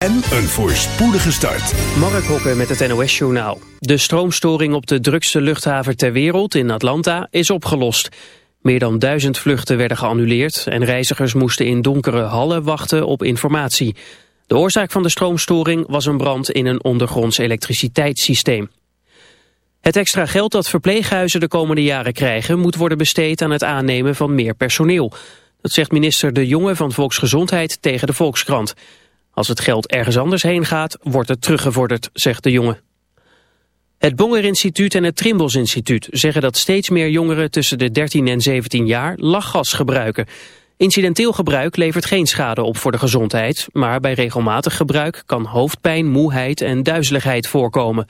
En een voorspoedige start. Mark Hokke met het NOS Journaal. De stroomstoring op de drukste luchthaven ter wereld in Atlanta is opgelost. Meer dan duizend vluchten werden geannuleerd... en reizigers moesten in donkere hallen wachten op informatie. De oorzaak van de stroomstoring was een brand in een ondergronds elektriciteitssysteem. Het extra geld dat verpleeghuizen de komende jaren krijgen... moet worden besteed aan het aannemen van meer personeel. Dat zegt minister De Jonge van Volksgezondheid tegen de Volkskrant... Als het geld ergens anders heen gaat, wordt het teruggevorderd, zegt de jongen. Het Bonger Instituut en het Trimbos Instituut zeggen dat steeds meer jongeren tussen de 13 en 17 jaar lachgas gebruiken. Incidenteel gebruik levert geen schade op voor de gezondheid, maar bij regelmatig gebruik kan hoofdpijn, moeheid en duizeligheid voorkomen.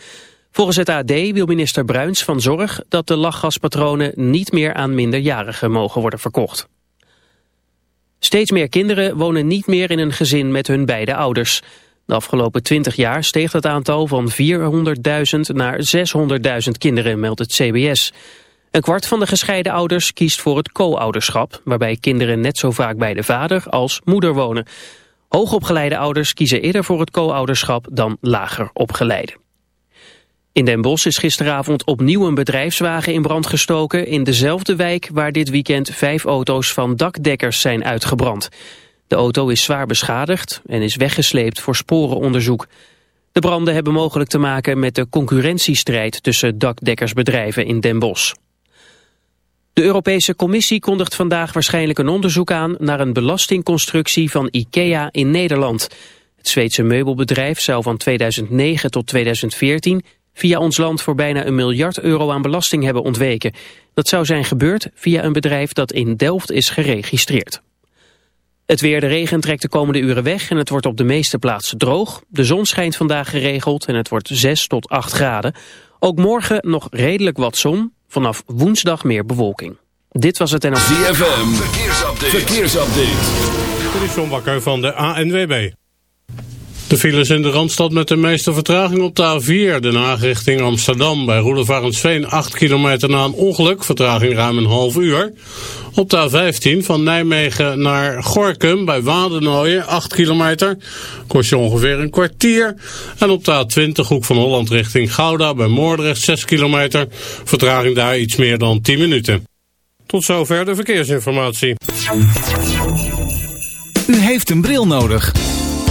Volgens het AD wil minister Bruins van Zorg dat de lachgaspatronen niet meer aan minderjarigen mogen worden verkocht. Steeds meer kinderen wonen niet meer in een gezin met hun beide ouders. De afgelopen 20 jaar steeg het aantal van 400.000 naar 600.000 kinderen, meldt het CBS. Een kwart van de gescheiden ouders kiest voor het co-ouderschap... waarbij kinderen net zo vaak bij de vader als moeder wonen. Hoogopgeleide ouders kiezen eerder voor het co-ouderschap dan lager opgeleide. In Den Bosch is gisteravond opnieuw een bedrijfswagen in brand gestoken... in dezelfde wijk waar dit weekend vijf auto's van dakdekkers zijn uitgebrand. De auto is zwaar beschadigd en is weggesleept voor sporenonderzoek. De branden hebben mogelijk te maken met de concurrentiestrijd... tussen dakdekkersbedrijven in Den Bosch. De Europese Commissie kondigt vandaag waarschijnlijk een onderzoek aan... naar een belastingconstructie van IKEA in Nederland... Het Zweedse meubelbedrijf zou van 2009 tot 2014 via ons land voor bijna een miljard euro aan belasting hebben ontweken. Dat zou zijn gebeurd via een bedrijf dat in Delft is geregistreerd. Het weer, de regen trekt de komende uren weg en het wordt op de meeste plaatsen droog. De zon schijnt vandaag geregeld en het wordt 6 tot 8 graden. Ook morgen nog redelijk wat zon, vanaf woensdag meer bewolking. Dit was het en... ZFM, verkeersupdate. verkeersupdate. Dit is John Bakker van de ANWB. De files in de Randstad met de meeste vertraging op de A4. Den Haag richting Amsterdam. Bij Roelevarensveen 8 kilometer na een ongeluk. Vertraging ruim een half uur. Op de A15 van Nijmegen naar Gorkum bij Wadenooien 8 kilometer. Kost je ongeveer een kwartier. En op de A20 hoek van Holland richting Gouda bij Moordrecht 6 kilometer. Vertraging daar iets meer dan 10 minuten. Tot zover de verkeersinformatie. U heeft een bril nodig.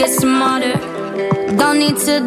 Get smarter? Don't need to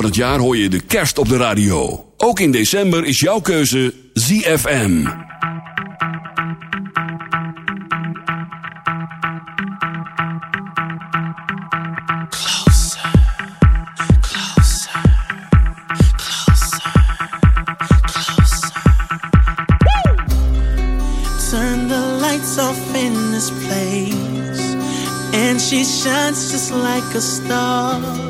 van het jaar hoor je de kerst op de radio. Ook in december is jouw keuze ZFM. She shines just like a star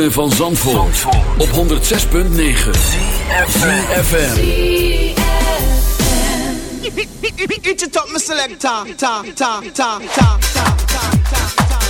Ritme van Zandvoort, Zandvoort. op 106.9 CFFM Eat it up, my selector. Ta, ta, ta, ta, ta, ta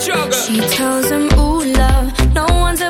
struggle. She tells him, Ooh, love, no one's.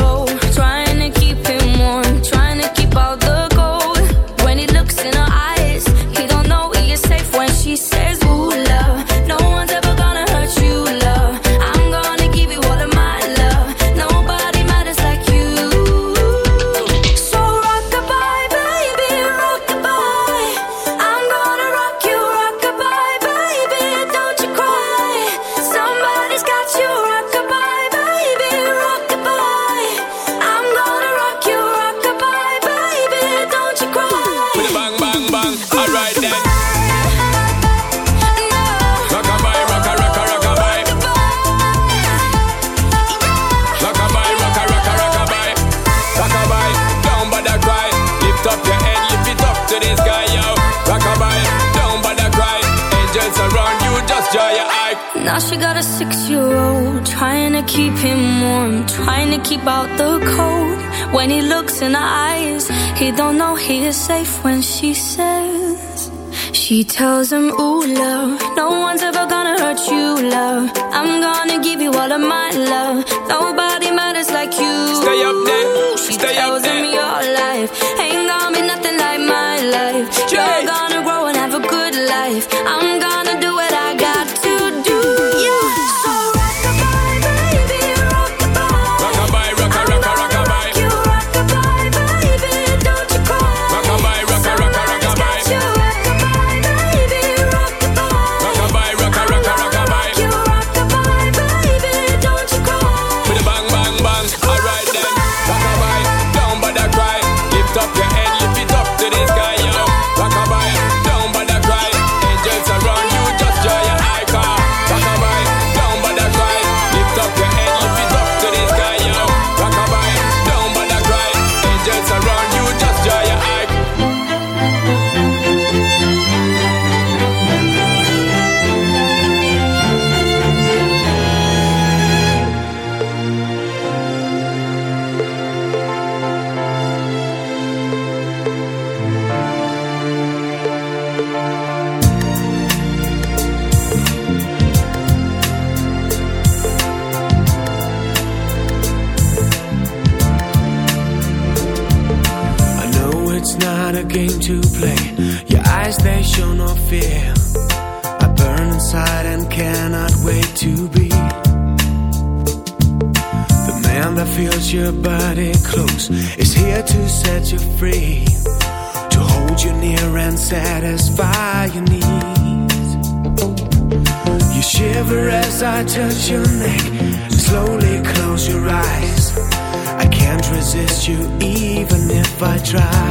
some try.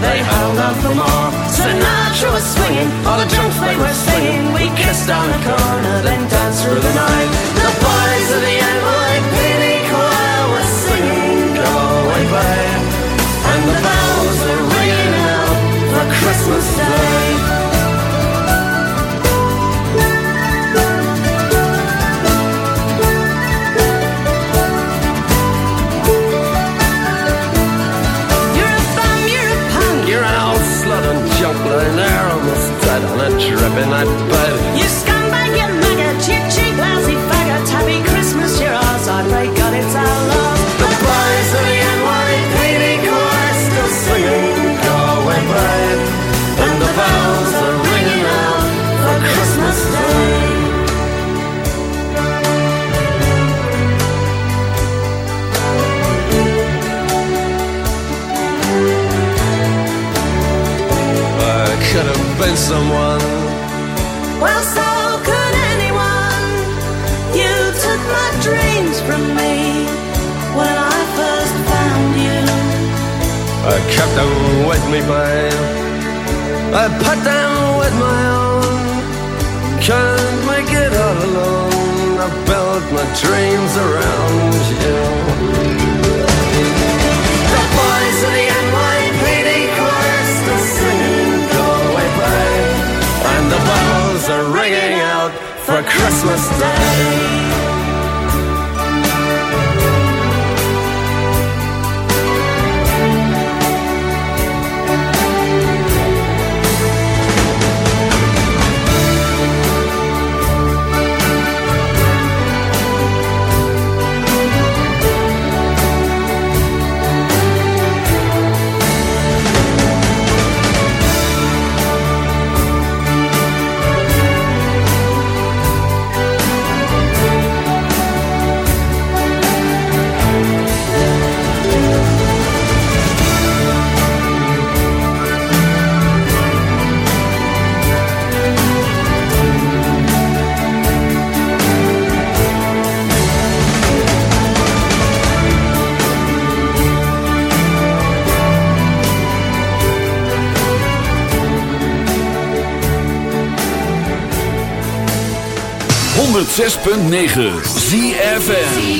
They held out for more. Sinatra was swinging, all the drunks they were singing. We kissed on the corner, then danced through the night. The boys of the NYPD choir were singing, Go away, babe. And the bells were ringing out for Christmas a dripping night bed. You scumbag, you maggot, you cheap, lousy faggot. Happy Christmas, you're ours. I pray God it's our love. The boys of the NYPD choir still singing, Go away, babe. And the bells are ringing out for Christmas Day. I could have been someone. I kept them with me, babe. I put them with my own. Can't make it all alone. I built my dreams around you. The boys of the NYPD choir still singing, Go away, babe. And the bells are ringing out for Christmas Day. 106.9 ZFN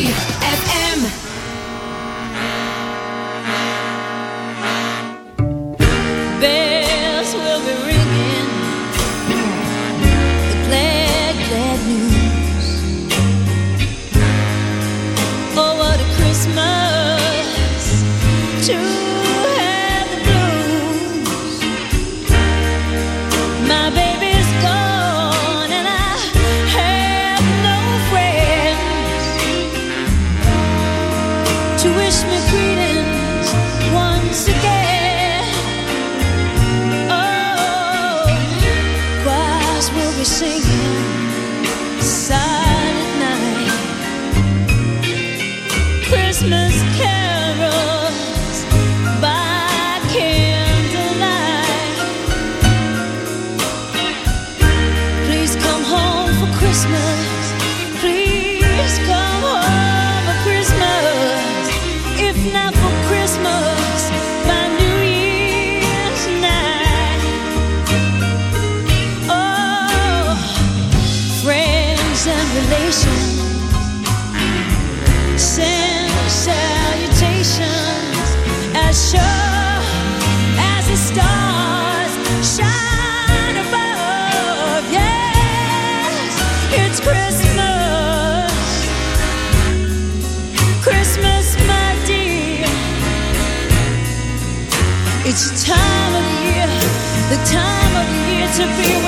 to be